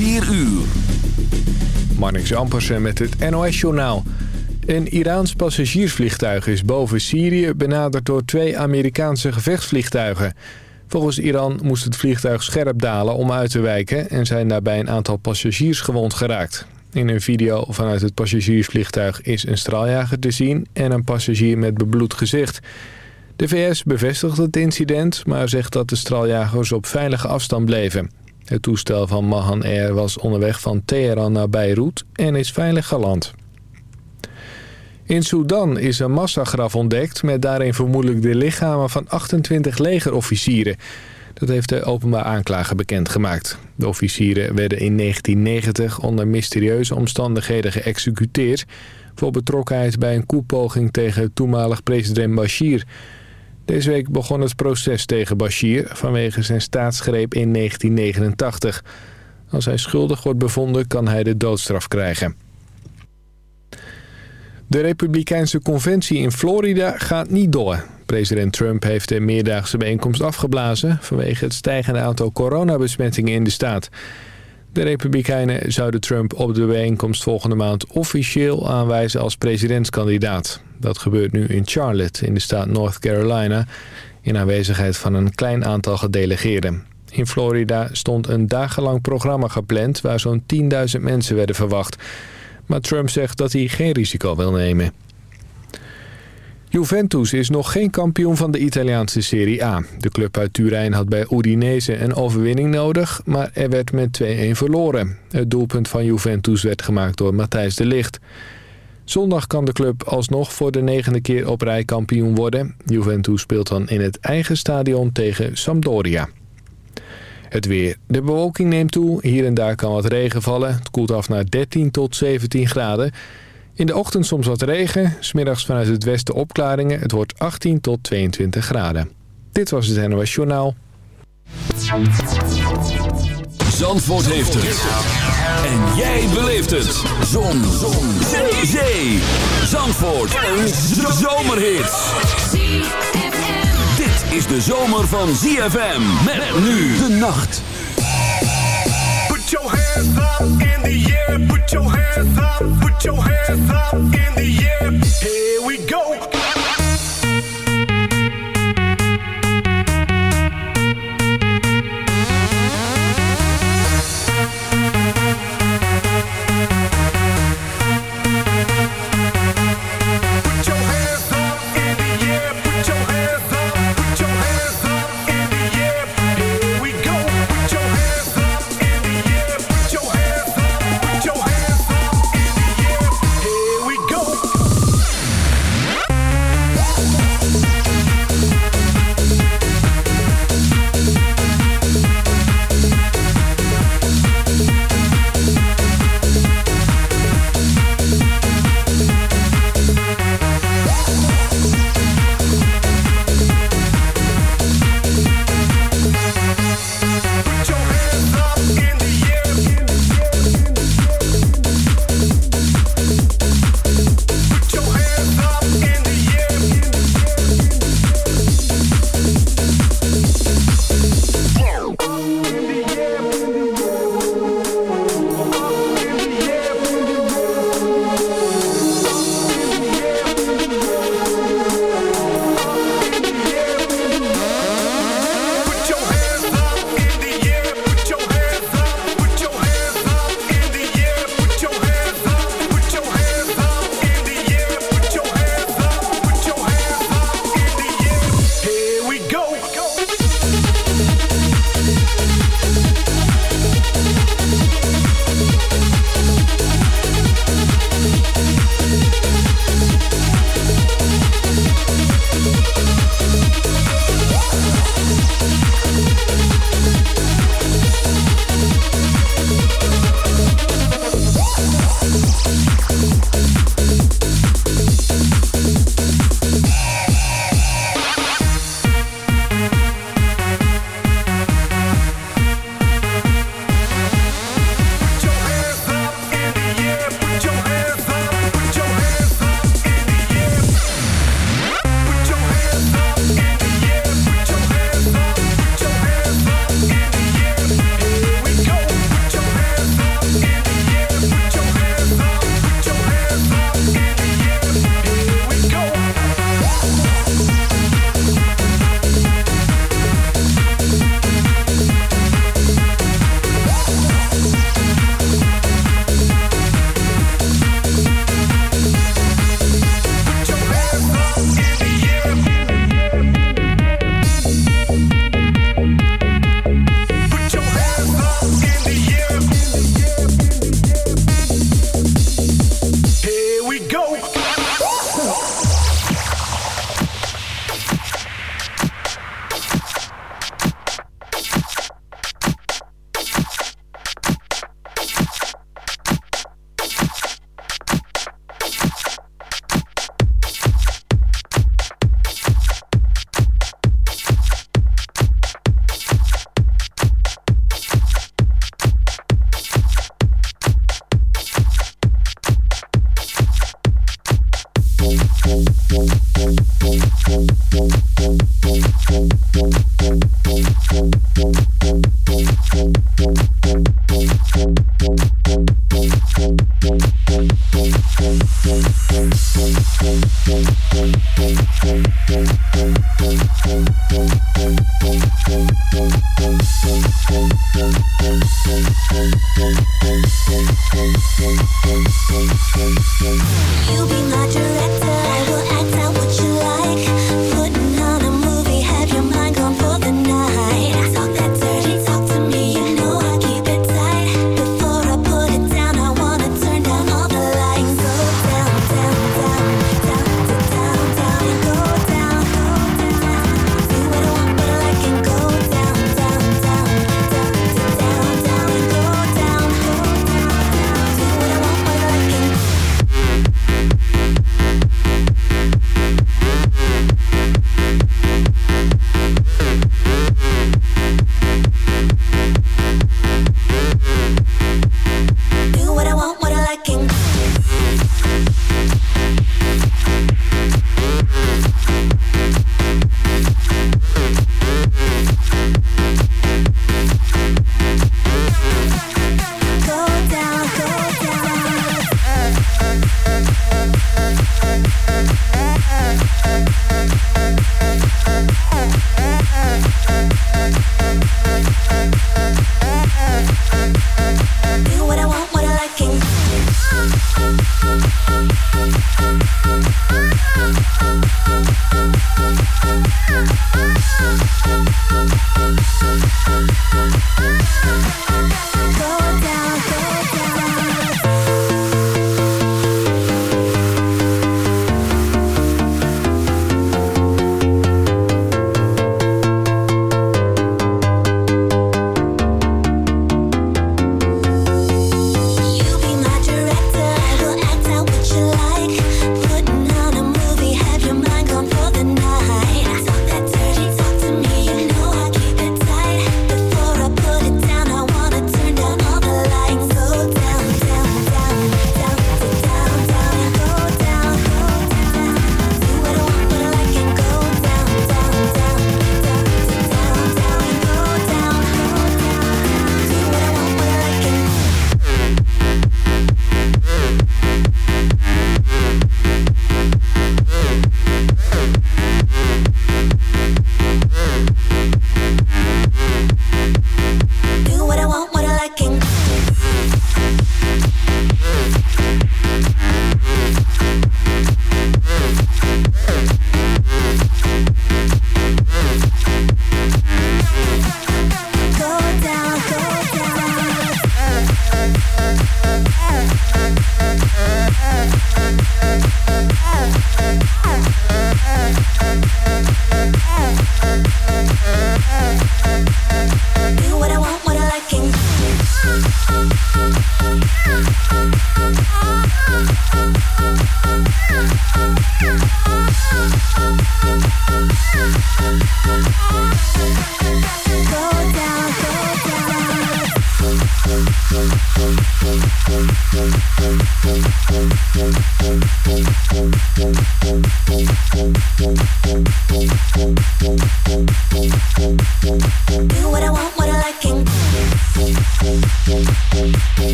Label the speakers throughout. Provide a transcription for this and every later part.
Speaker 1: 4 uur.
Speaker 2: Marnix Ampersen met het NOS-journaal. Een Iraans passagiersvliegtuig is boven Syrië benaderd door twee Amerikaanse gevechtsvliegtuigen. Volgens Iran moest het vliegtuig scherp dalen om uit te wijken... en zijn daarbij een aantal passagiers gewond geraakt. In een video vanuit het passagiersvliegtuig is een straaljager te zien... en een passagier met bebloed gezicht. De VS bevestigt het incident, maar zegt dat de straaljagers op veilige afstand bleven. Het toestel van Mahan Air was onderweg van Teheran naar Beirut en is veilig geland. In Sudan is een massagraf ontdekt met daarin vermoedelijk de lichamen van 28 legerofficieren. Dat heeft de openbaar aanklager bekendgemaakt. De officieren werden in 1990 onder mysterieuze omstandigheden geëxecuteerd... voor betrokkenheid bij een koepoging tegen toenmalig president Bashir. Deze week begon het proces tegen Bashir vanwege zijn staatsgreep in 1989. Als hij schuldig wordt bevonden kan hij de doodstraf krijgen. De Republikeinse conventie in Florida gaat niet door. President Trump heeft de meerdaagse bijeenkomst afgeblazen... vanwege het stijgende aantal coronabesmettingen in de staat. De Republikeinen zouden Trump op de bijeenkomst volgende maand officieel aanwijzen als presidentskandidaat. Dat gebeurt nu in Charlotte in de staat North Carolina... in aanwezigheid van een klein aantal gedelegeerden. In Florida stond een dagenlang programma gepland... waar zo'n 10.000 mensen werden verwacht... Maar Trump zegt dat hij geen risico wil nemen. Juventus is nog geen kampioen van de Italiaanse Serie A. De club uit Turijn had bij Udinese een overwinning nodig, maar er werd met 2-1 verloren. Het doelpunt van Juventus werd gemaakt door Matthijs de Ligt. Zondag kan de club alsnog voor de negende keer op rij kampioen worden. Juventus speelt dan in het eigen stadion tegen Sampdoria. Het weer. De bewolking neemt toe. Hier en daar kan wat regen vallen. Het koelt af naar 13 tot 17 graden. In de ochtend soms wat regen. Smiddags vanuit het westen opklaringen. Het wordt 18 tot 22 graden. Dit was het NOS Journaal.
Speaker 1: Zandvoort heeft het. En jij beleeft het. Zon. Zon. Zee. Zee. Zandvoort. Een zomerhit is de zomer van ZFM. Met nu de nacht. Put your hands up in the air. Put your hands up. Put your hands up in the air. Here we go.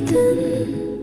Speaker 1: 等。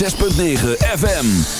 Speaker 1: 106.9 FM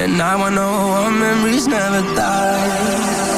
Speaker 3: And I want to know our memories never die.